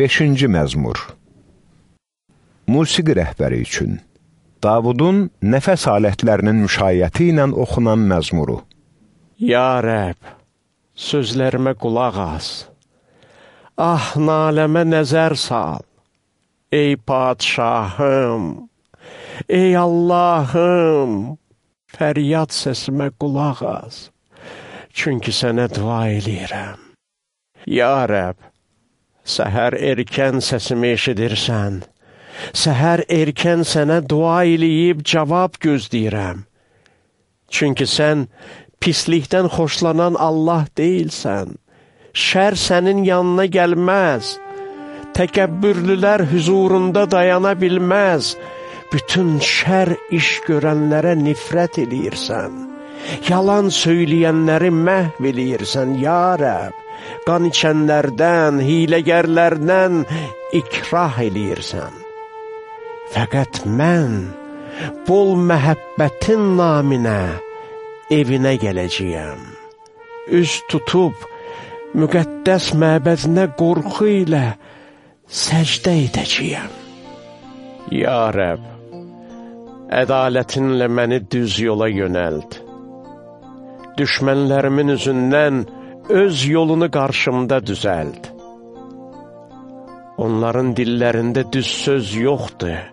5-ci məzmur Musiqi rəhbəri üçün Davudun nəfəs alətlərinin müşayiəti ilə oxunan məzmuru Ya Rəb, sözlərimə qulaq as. Ah, naləmə nəzər sal. Ey padşahım, ey Allahım, fəryad səsimə qulaq as. Çünki sənə dua eləyirəm. Ya Rəb, səhər erkən səsimi eşidirsən. Səhər erkən sənə dua eləyib cavab gözləyirəm. Çünki sən pislikdən xoşlanan Allah deyilsən. Şər sənin yanına gəlməz. Təkəbbürlülər hüzurunda dayana bilməz. Bütün şər iş görənlərə nifrət eləyirsən. Yalan söyləyənləri məhv eləyirsən, ya Rəb. Qan içənlərdən, hiləgərlərdən ikrah eləyirsən. Fəqət mən bol məhəbbətin naminə evinə gələcəyəm. Üz tutub, müqəddəs məbədinə qorxu ilə səcdə edəcəyəm. Ya Rəb, ədalətinlə məni düz yola yönəld. Düşmənlərimin üzündən öz yolunu qarşımda düzəld. Onların dillərində düz söz yoxdur,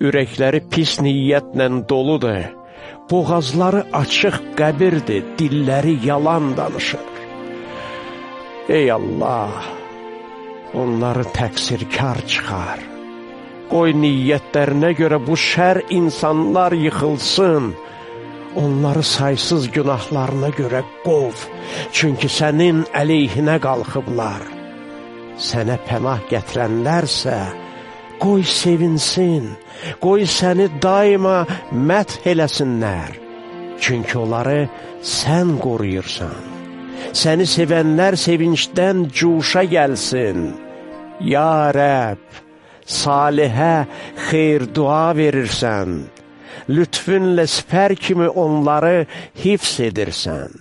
ürəkləri pis niyyətlə doludur boğazları açıq qəbirdir, dilləri yalan danışır. Ey Allah, onları təqsirkar çıxar. Qoy niyyətlərinə görə bu şər insanlar yıxılsın. Onları saysız günahlarına görə qov, çünki sənin əleyhinə qalxıblar. Sənə pənah gətirənlərsə, qoy sevinsin, qoy səni daima məth eləsinlər, çünki onları sən qoruyursan. Səni sevənlər sevincdən cuşa gəlsin. Ya Rəb, salihə xeyr dua verirsən, lütfünlə sipər kimi onları hifz edirsən.